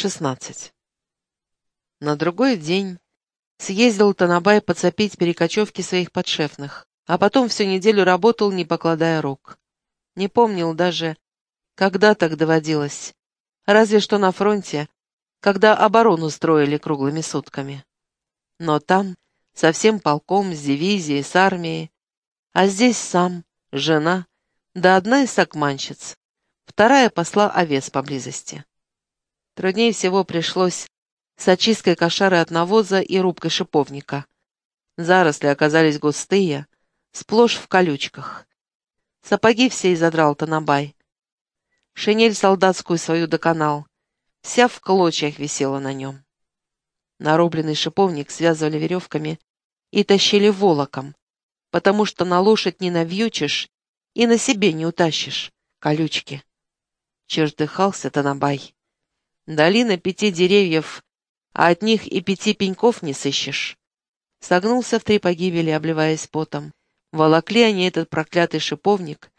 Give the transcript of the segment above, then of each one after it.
16. На другой день съездил Танабай подцепить перекочевки своих подшефных, а потом всю неделю работал, не покладая рук. Не помнил даже, когда так доводилось, разве что на фронте, когда оборону строили круглыми сутками. Но там, со всем полком, с дивизией, с армией, а здесь сам, жена, да одна из сакманщиц, вторая посла овец поблизости. Труднее всего пришлось с очисткой кошары от навоза и рубкой шиповника. Заросли оказались густые, сплошь в колючках. Сапоги все изодрал Танабай. Шинель солдатскую свою доконал. Вся в клочьях висела на нем. Нарубленный шиповник связывали веревками и тащили волоком, потому что на лошадь не навьючишь и на себе не утащишь, колючки. Чертыхался Танабай. Долина пяти деревьев, а от них и пяти пеньков не сыщешь. Согнулся в три погибели, обливаясь потом. Волокли они этот проклятый шиповник.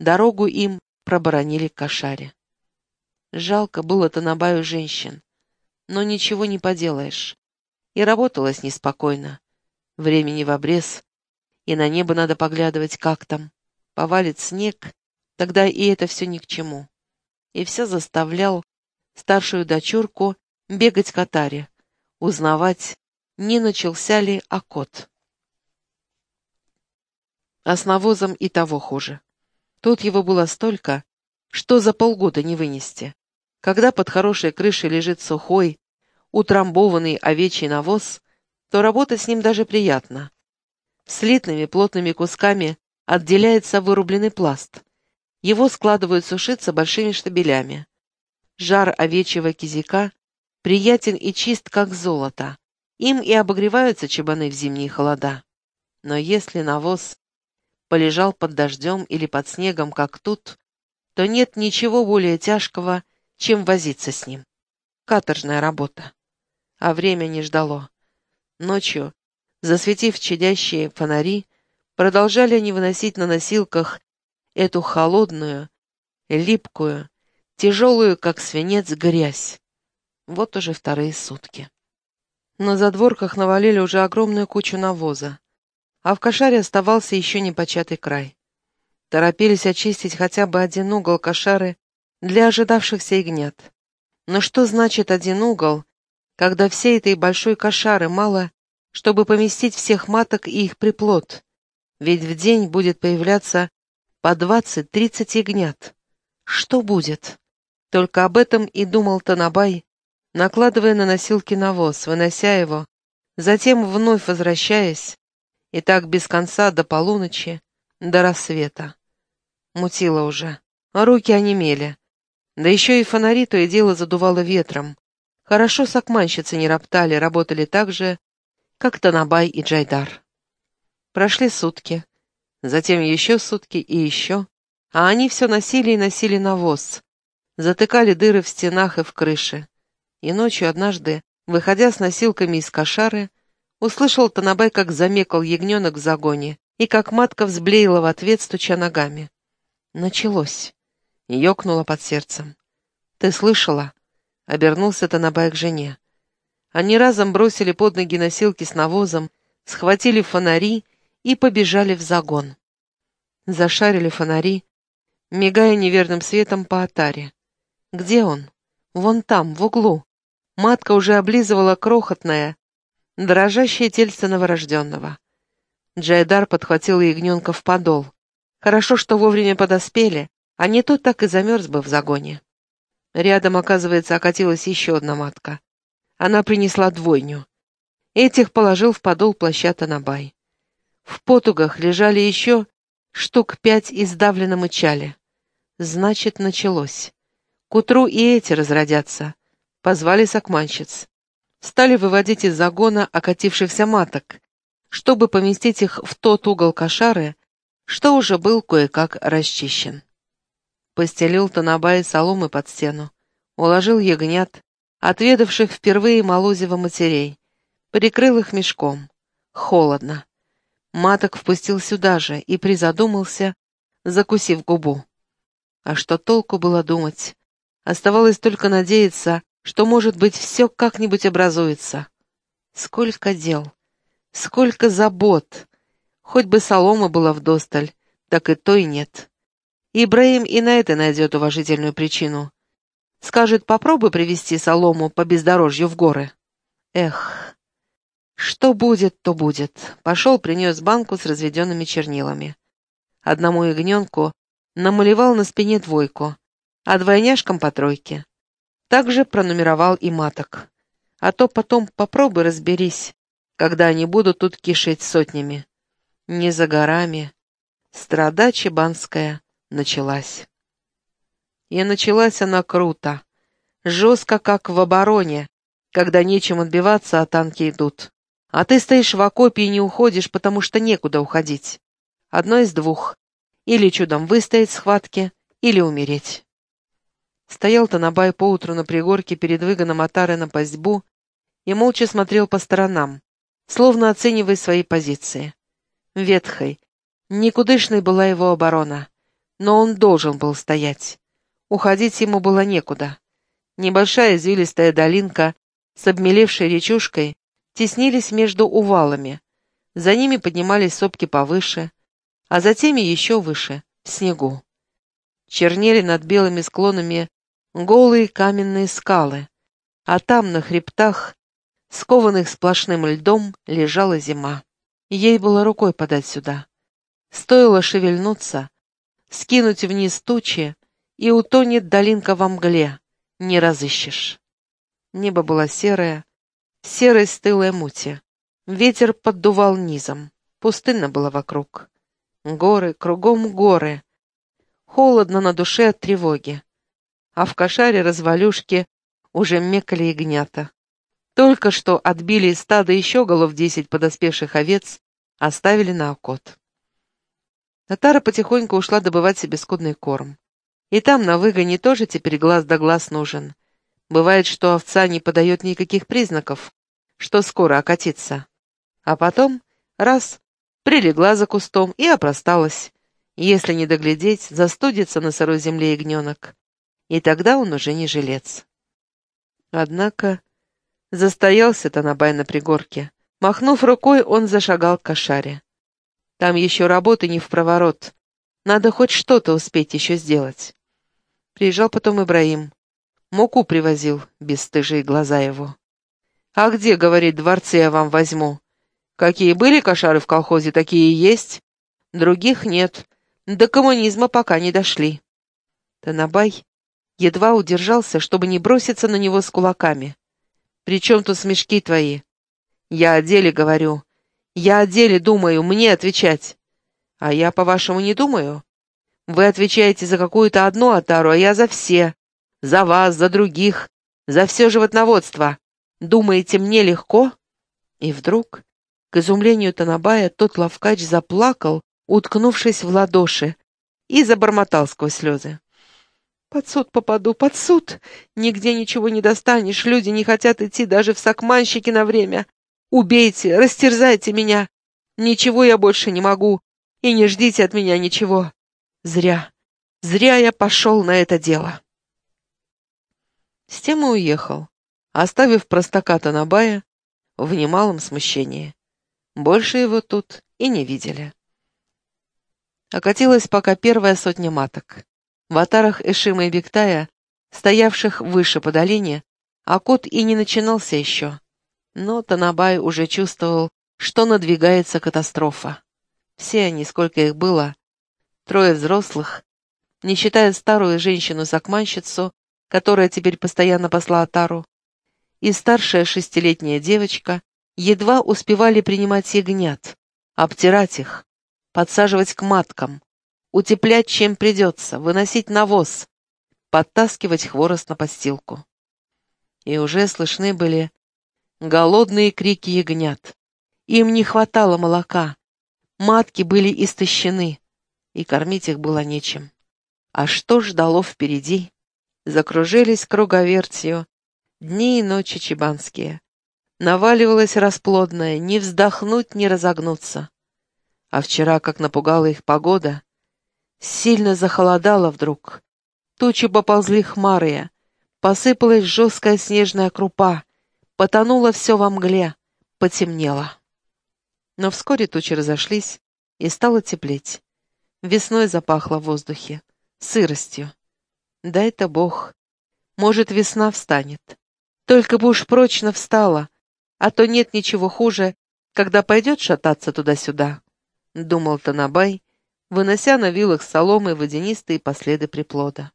Дорогу им проборонили кошаре. Жалко было Танабаю женщин, но ничего не поделаешь. И работалось неспокойно. Времени в обрез, и на небо надо поглядывать, как там. Повалит снег, тогда и это все ни к чему. И все заставлял старшую дочурку бегать к Атаре, узнавать, не начался ли окот. А с навозом и того хуже. Тут его было столько, что за полгода не вынести. Когда под хорошей крышей лежит сухой, утрамбованный овечий навоз, то работать с ним даже приятно. Слитными плотными кусками отделяется вырубленный пласт. Его складывают сушиться большими штабелями. Жар овечьего кизика приятен и чист, как золото. Им и обогреваются чабаны в зимние холода. Но если навоз полежал под дождем или под снегом, как тут, то нет ничего более тяжкого, чем возиться с ним. Каторжная работа. А время не ждало. Ночью, засветив чадящие фонари, продолжали они выносить на носилках эту холодную, липкую, тяжелую, как свинец, грязь. Вот уже вторые сутки. На задворках навалили уже огромную кучу навоза, а в кошаре оставался еще непочатый край. Торопились очистить хотя бы один угол кошары для ожидавшихся ягнят. Но что значит один угол, когда всей этой большой кошары мало, чтобы поместить всех маток и их приплод? Ведь в день будет появляться по двадцать-тридцать ягнят. Что будет? Только об этом и думал Танабай, накладывая на носилки навоз, вынося его, затем вновь возвращаясь, и так без конца до полуночи, до рассвета. Мутило уже, руки онемели, да еще и фонари то и дело задувало ветром. Хорошо сакманщицы не роптали, работали так же, как Танабай и Джайдар. Прошли сутки, затем еще сутки и еще, а они все носили и носили навоз, затыкали дыры в стенах и в крыше. И ночью однажды, выходя с носилками из кошары, услышал Танабай, как замекал ягненок в загоне, и как матка взблеяла в ответ, стуча ногами. Началось. Ёкнуло под сердцем. «Ты слышала?» — обернулся Танабай к жене. Они разом бросили под ноги носилки с навозом, схватили фонари и побежали в загон. Зашарили фонари, мигая неверным светом по отаре. Где он? Вон там, в углу. Матка уже облизывала крохотное, дрожащее тельце новорожденного. Джайдар подхватил ягненка в подол. Хорошо, что вовремя подоспели, а не то так и замерз бы в загоне. Рядом, оказывается, окатилась еще одна матка. Она принесла двойню. Этих положил в подол плаща Танабай. В потугах лежали еще штук пять и сдавленно мычали. Значит, началось. К утру и эти разродятся. Позвали сакманщиц. Стали выводить из загона окатившихся маток, чтобы поместить их в тот угол кошары, что уже был кое-как расчищен. Постелил Танабай соломы под стену, уложил ягнят, отведавших впервые молозива матерей, прикрыл их мешком. Холодно. Маток впустил сюда же и призадумался, закусив губу. А что толку было думать? Оставалось только надеяться, что, может быть, все как-нибудь образуется. Сколько дел, сколько забот. Хоть бы солома была вдосталь, так и той нет. Ибраим и на это найдет уважительную причину. Скажет, попробуй привезти солому по бездорожью в горы. Эх, что будет, то будет. Пошел, принес банку с разведенными чернилами. Одному ягненку намалевал на спине двойку, а двойняшкам по тройке. Также пронумеровал и маток. А то потом попробуй разберись, когда они будут тут кишить сотнями. Не за горами. Страда чебанская началась. И началась она круто, жестко, как в обороне, когда нечем отбиваться, а танки идут. А ты стоишь в окопе и не уходишь, потому что некуда уходить. Одно из двух. Или чудом выстоять в схватке, или умереть. Стоял Танабай поутру на пригорке перед выгоном Атары на пастьбу и молча смотрел по сторонам, словно оценивая свои позиции. Ветхой, никудышной была его оборона, но он должен был стоять. Уходить ему было некуда. Небольшая извилистая долинка с обмелевшей речушкой теснились между увалами. За ними поднимались сопки повыше, а за теми еще выше, в снегу. Чернели над белыми склонами голые каменные скалы, а там, на хребтах, скованных сплошным льдом, лежала зима. Ей было рукой подать сюда. Стоило шевельнуться, скинуть вниз тучи, и утонет долинка во мгле, не разыщешь. Небо было серое, серой стылой мути. Ветер поддувал низом, пустынно было вокруг. Горы, кругом горы. Холодно на душе от тревоги. А в кошаре развалюшки уже мекали ягнята. Только что отбили из стада еще голов десять подоспевших овец, оставили на окот. Татара потихоньку ушла добывать себе скудный корм. И там, на выгоне, тоже теперь глаз да глаз нужен. Бывает, что овца не подает никаких признаков, что скоро окатится. А потом, раз, прилегла за кустом и опросталась. Если не доглядеть, застудится на сырой земле ягненок. И тогда он уже не жилец. Однако застоялся Танабай на пригорке. Махнув рукой, он зашагал к кошаре. Там еще работы не в проворот. Надо хоть что-то успеть еще сделать. Приезжал потом Ибраим. Муку привозил, бесстыжие глаза его. «А где, — говорит, — дворцы я вам возьму? Какие были кошары в колхозе, такие и есть. Других нет. До коммунизма пока не дошли». Танабай едва удержался, чтобы не броситься на него с кулаками. «При чем тут смешки твои?» «Я о деле говорю. Я о деле думаю, мне отвечать». «А я, по-вашему, не думаю?» Вы отвечаете за какую-то одну отару, а я за все. За вас, за других, за все животноводство. Думаете, мне легко?» И вдруг, к изумлению Танабая, тот лавкач заплакал, уткнувшись в ладоши, и забормотал сквозь слезы. «Под суд попаду, под суд! Нигде ничего не достанешь, люди не хотят идти даже в сакманщики на время. Убейте, растерзайте меня! Ничего я больше не могу, и не ждите от меня ничего. Зря, зря я пошел на это дело. С тем и уехал, оставив простака Танабая в немалом смущении. Больше его тут и не видели. Окатилась пока первая сотня маток. В отарах Эшима и Бектая, стоявших выше по долине, окот и не начинался еще. Но Танабай уже чувствовал, что надвигается катастрофа. Все они, сколько их было, Трое взрослых, не считая старую женщину-закманщицу, которая теперь постоянно посла Атару, и старшая шестилетняя девочка едва успевали принимать ягнят, обтирать их, подсаживать к маткам, утеплять чем придется, выносить навоз, подтаскивать хворост на постилку. И уже слышны были голодные крики ягнят. Им не хватало молока, матки были истощены и кормить их было нечем. А что ждало впереди? Закружились круговертью дни и ночи чебанские. Наваливалась расплодная, не вздохнуть, не разогнуться. А вчера, как напугала их погода, сильно захолодало вдруг. Тучи поползли хмарые, Посыпалась жесткая снежная крупа, потонуло все во мгле, потемнело. Но вскоре тучи разошлись, и стало теплеть. Весной запахло в воздухе, сыростью. Дай-то Бог. Может, весна встанет. Только бы уж прочно встала, а то нет ничего хуже, когда пойдет шататься туда-сюда, — думал Танабай, вынося на вилах соломы водянистые последы приплода.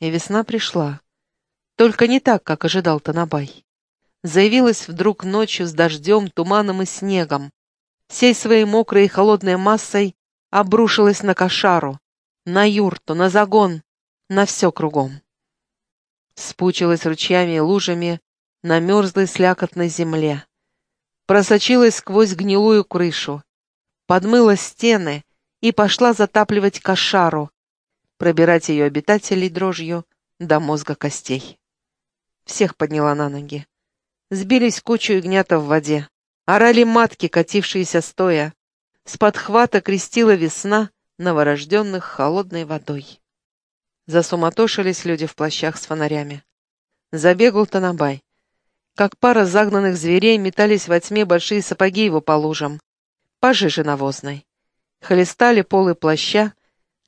И весна пришла. Только не так, как ожидал Танабай. Заявилась вдруг ночью с дождем, туманом и снегом. Всей своей мокрой и холодной массой обрушилась на кошару, на юрту, на загон, на все кругом. Спучилась ручьями и лужами на мерзлой слякотной земле. Просочилась сквозь гнилую крышу, подмыла стены и пошла затапливать кошару, пробирать ее обитателей дрожью до мозга костей. Всех подняла на ноги. Сбились кучу ягнята в воде. Орали матки, катившиеся стоя. С подхвата крестила весна новорожденных холодной водой. Засуматошились люди в плащах с фонарями. Забегал Танабай. Как пара загнанных зверей метались во тьме большие сапоги его по лужам, пожиже навозной. Хлестали полы плаща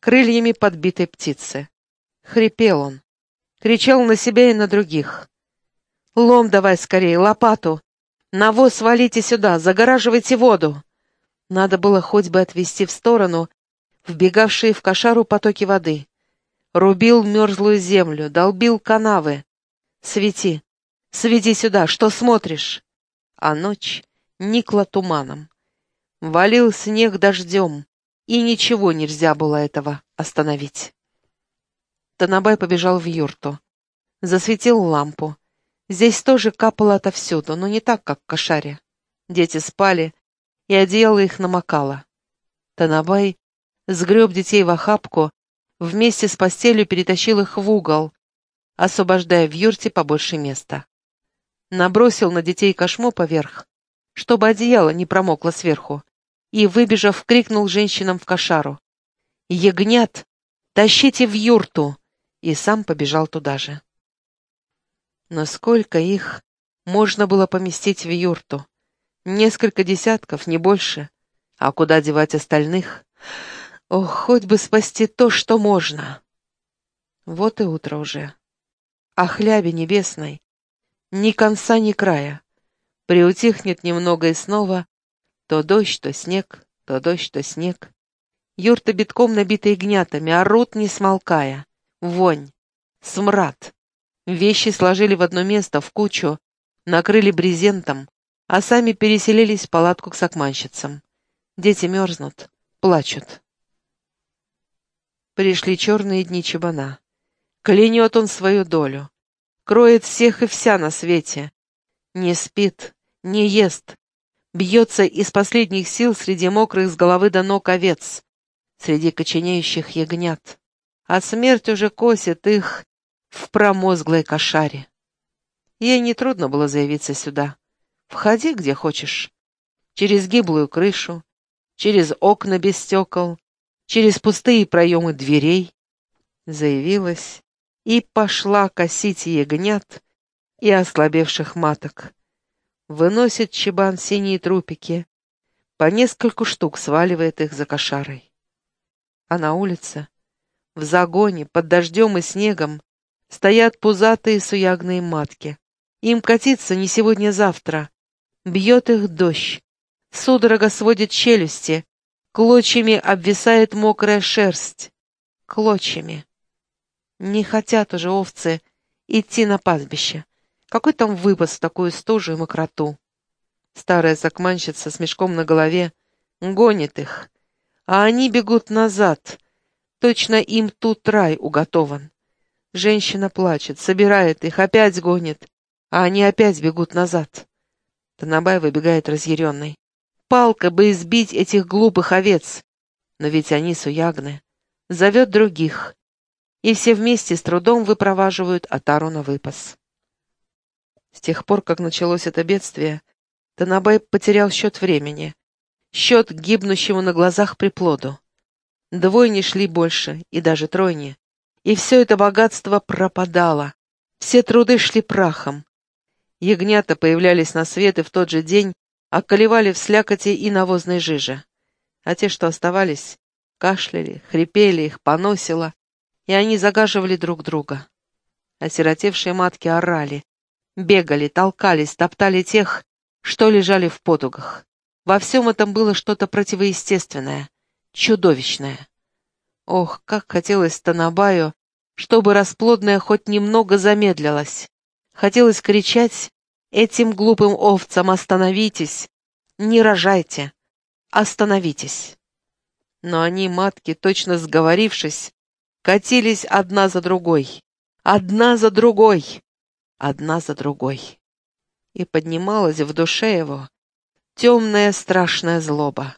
крыльями подбитой птицы. Хрипел он. Кричал на себя и на других. «Лом давай скорее, лопату! Навоз валите сюда, загораживайте воду!» Надо было хоть бы отвести в сторону вбегавшие в кошару потоки воды. Рубил мерзлую землю, долбил канавы. «Свети! Свети сюда! Что смотришь?» А ночь никла туманом. Валил снег дождем, и ничего нельзя было этого остановить. Танабай побежал в юрту. Засветил лампу. Здесь тоже капало отовсюду, но не так, как в кошаре. Дети спали, и одеяло их намокало. Танабай сгреб детей в охапку, вместе с постелью перетащил их в угол, освобождая в юрте побольше места. Набросил на детей кошму поверх, чтобы одеяло не промокло сверху, и, выбежав, крикнул женщинам в кошару. «Ягнят! Тащите в юрту!» и сам побежал туда же. Но сколько их можно было поместить в юрту? Несколько десятков, не больше. А куда девать остальных? Ох, хоть бы спасти то, что можно. Вот и утро уже. О хлябе небесной. Ни конца, ни края. Приутихнет немного и снова. То дождь, то снег, то дождь, то снег. Юрта битком набита гнятами, орут, не смолкая. Вонь, смрад. Вещи сложили в одно место, в кучу, накрыли брезентом, а сами переселились в палатку к сакманщицам. Дети мерзнут, плачут. Пришли черные дни чебана. Клянет он свою долю. Кроет всех и вся на свете. Не спит, не ест. Бьется из последних сил среди мокрых с головы до ног овец, среди коченеющих ягнят. А смерть уже косит их в промозглой кошаре. Ей нетрудно было заявиться сюда. Входи, где хочешь. Через гиблую крышу, через окна без стекол, через пустые проемы дверей, заявилась и пошла косить ягнят и ослабевших маток. Выносит чебан синие трупики, по нескольку штук сваливает их за кошарой. А на улице, в загоне, под дождем и снегом, стоят пузатые суягные матки. Им катиться не сегодня-завтра. Бьет их дождь. Судорога сводит челюсти, Клочьями обвисает мокрая шерсть. Клочьями. Не хотят уже овцы идти на пастбище. Какой там выпас такую стужу и мокроту? Старая закманщица с мешком на голове гонит их, а они бегут назад. Точно им тут рай уготован. Женщина плачет, собирает их, опять гонит, а они опять бегут назад. Танабай выбегает разъяренный. Палка бы избить этих глупых овец. Но ведь они суягны. Зовет других. И все вместе с трудом выпроваживают Атару на выпас. С тех пор, как началось это бедствие, Танабай потерял счет времени. Счет гибнущему на глазах приплоду. Двойни шли больше, и даже тройни. И все это богатство пропадало. Все труды шли прахом. Ягнята появлялись на свет и в тот же день околевали в слякоти и навозной жиже. А те, что оставались, кашляли, хрипели, их поносило, и они загаживали друг друга. Осиротевшие матки орали, бегали, толкались, топтали тех, что лежали в потугах. Во всем этом было что-то противоестественное, чудовищное. Ох, как хотелось Танабаю, чтобы расплодная хоть немного замедлилась. Хотелось кричать этим глупым овцам «Остановитесь! Не рожайте! Остановитесь!» Но они, матки, точно сговорившись, катились одна за другой, одна за другой, одна за другой. И поднималась в душе его темная страшная злоба.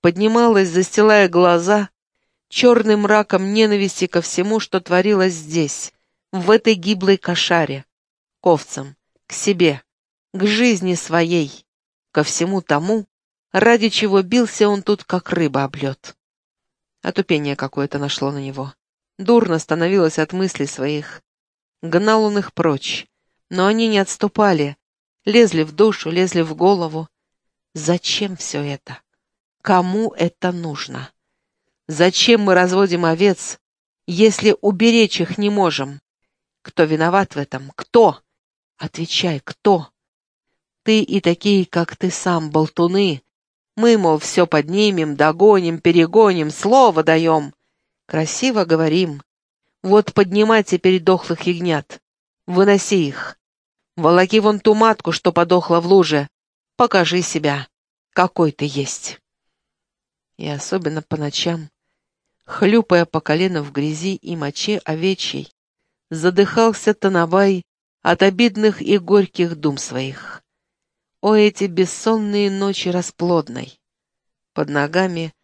Поднималась, застилая глаза, черным мраком ненависти ко всему, что творилось здесь, в этой гиблой кошаре, к овцам, к себе, к жизни своей, ко всему тому, ради чего бился он тут, как рыба об лед. Отупение какое-то нашло на него. Дурно становилось от мыслей своих. Гнал он их прочь, но они не отступали, лезли в душу, лезли в голову. Зачем все это? Кому это нужно? Зачем мы разводим овец, если уберечь их не можем? Кто виноват в этом? Кто? Отвечай, кто? Ты и такие, как ты сам, болтуны. Мы, мол, все поднимем, догоним, перегоним, слово даем. Красиво говорим. Вот поднимай теперь дохлых ягнят. Выноси их. Волоки вон ту матку, что подохла в луже. Покажи себя, какой ты есть. И особенно по ночам, хлюпая по колено в грязи и моче овечьей, задыхался Танабай от обидных и горьких дум своих. О, эти бессонные ночи расплодной! Под ногами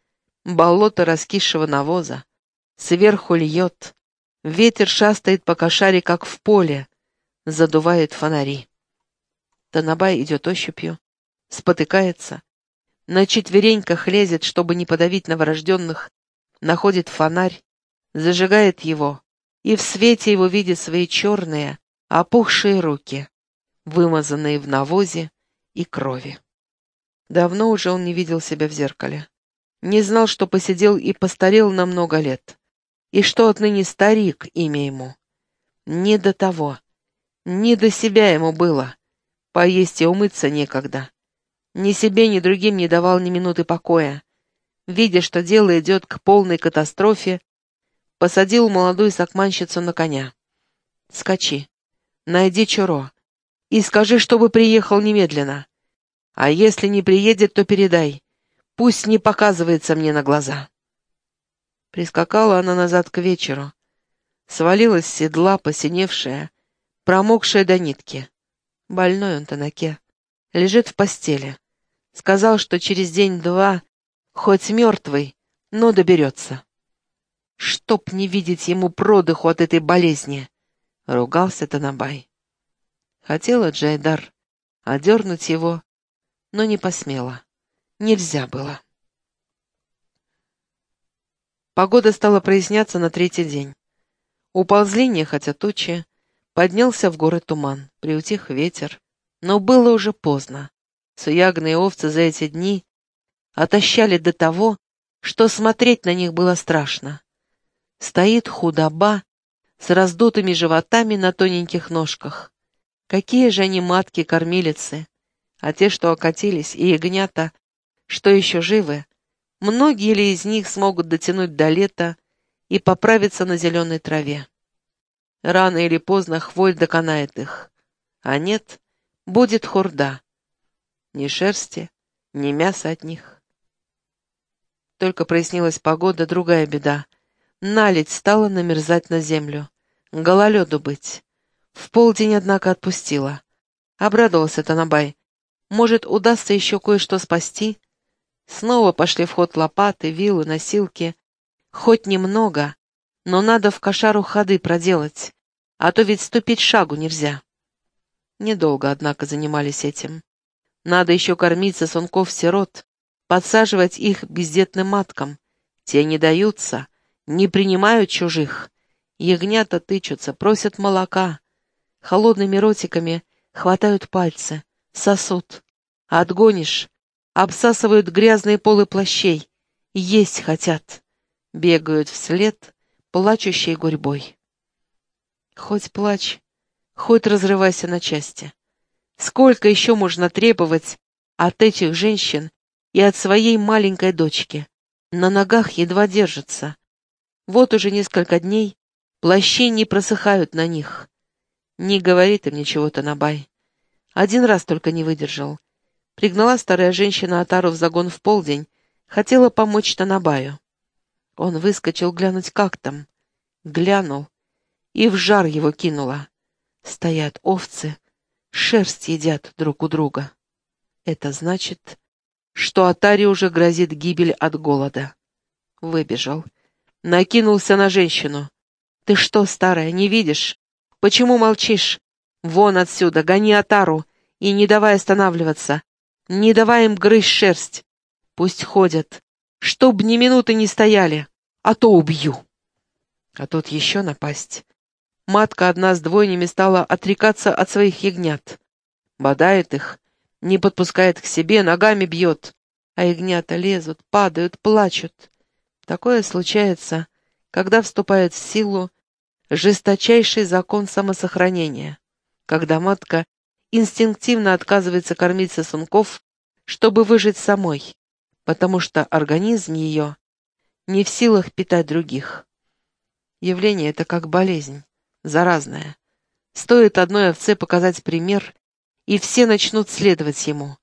болото раскисшего навоза, сверху льет, ветер шастает по кошаре, как в поле, задувает фонари. Танабай идет ощупью, спотыкается, на четвереньках лезет, чтобы не подавить новорожденных, находит фонарь, зажигает его, и в свете его видит свои черные, опухшие руки, вымазанные в навозе и крови. Давно уже он не видел себя в зеркале. Не знал, что посидел и постарел на много лет, и что отныне старик имя ему. Не до того, не до себя ему было, поесть и умыться некогда. Ни себе, ни другим не давал ни минуты покоя видя, что дело идет к полной катастрофе, посадил молодую сакманщицу на коня. «Скачи, найди Чуро и скажи, чтобы приехал немедленно. А если не приедет, то передай. Пусть не показывается мне на глаза». Прискакала она назад к вечеру. Свалилась с седла, посиневшая, промокшая до нитки. Больной он Танаке. Лежит в постели. Сказал, что через день-два Хоть мертвый, но доберется. Чтоб не видеть ему продыху от этой болезни, — ругался Танабай. Хотела Джайдар одернуть его, но не посмела. Нельзя было. Погода стала проясняться на третий день. Уползли нехотя тучи, поднялся в горы туман, приутих ветер. Но было уже поздно. Суягные овцы за эти дни отощали до того, что смотреть на них было страшно. Стоит худоба с раздутыми животами на тоненьких ножках. Какие же они матки-кормилицы, а те, что окатились, и ягнята, что еще живы, многие ли из них смогут дотянуть до лета и поправиться на зеленой траве? Рано или поздно хвоя доконает их, а нет, будет хурда. Ни шерсти, ни мяса от них. Только прояснилась погода, другая беда. Наледь стала намерзать на землю. Гололеду быть. В полдень, однако, отпустила. Обрадовался Танабай. Может, удастся еще кое-что спасти? Снова пошли в ход лопаты, вилы, носилки. Хоть немного, но надо в кошару ходы проделать, а то ведь ступить шагу нельзя. Недолго, однако, занимались этим. Надо еще кормить сосунков-сирот, подсаживать их бездетным маткам. Те не даются, не принимают чужих. Ягнята тычутся, просят молока, холодными ротиками хватают пальцы, сосут. Отгонишь, обсасывают грязные полы плащей, есть хотят, бегают вслед, плачущей гурьбой. Хоть плачь, хоть разрывайся на части. Сколько еще можно требовать от этих женщин и от своей маленькой дочки? На ногах едва держится. Вот уже несколько дней плащи не просыхают на них. Не говорит им ничего Танабай. Один раз только не выдержал. Пригнала старая женщина Атару в загон в полдень, хотела помочь Танабаю. Он выскочил глянуть, как там. Глянул, и в жар его кинула. Стоят овцы, шерсть едят друг у друга. Это значит, что Атаре уже грозит гибель от голода. Выбежал. Накинулся на женщину. «Ты что, старая, не видишь? Почему молчишь? Вон отсюда, гони Атару и не давай останавливаться. Не давай им грызть шерсть. Пусть ходят, чтоб ни минуты не стояли, а то убью». А тут еще напасть. Матка одна с двойнями стала отрекаться от своих ягнят. Бодает их, не подпускает к себе, ногами бьет. А ягнята лезут, падают, плачут. Такое случается, когда вступает в силу жесточайший закон самосохранения, когда матка инстинктивно отказывается кормить сосунков, чтобы выжить самой, потому что организм ее не в силах питать других. Явление это как болезнь заразная. Стоит одной овце показать пример, и все начнут следовать ему.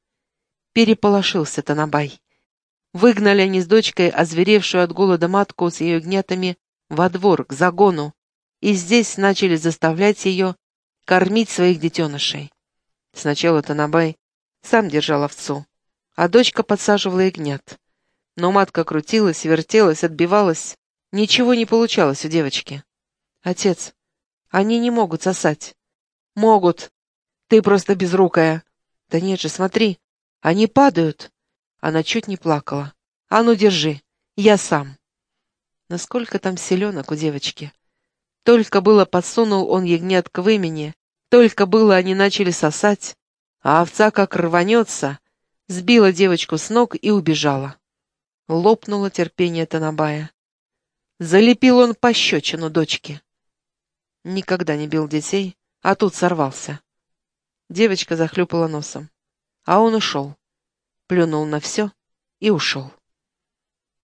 Переполошился Танабай. Выгнали они с дочкой озверевшую от голода матку с ее гнятами во двор, к загону, и здесь начали заставлять ее кормить своих детенышей. Сначала Танабай сам держал овцу, а дочка подсаживала ягнят. Но матка крутилась, вертелась, отбивалась. Ничего не получалось у девочки. «Отец, они не могут сосать. Могут. Ты просто безрукая. Да нет же, смотри. Они падают. Она чуть не плакала. А ну, держи. Я сам. Насколько там селенок у девочки. Только было подсунул он ягнят к вымени, только было они начали сосать, а овца как рванется, сбила девочку с ног и убежала. Лопнуло терпение Танабая. Залепил он пощечину дочке. Никогда не бил детей, а тут сорвался. Девочка захлюпала носом. А он ушел. Плюнул на все и ушел.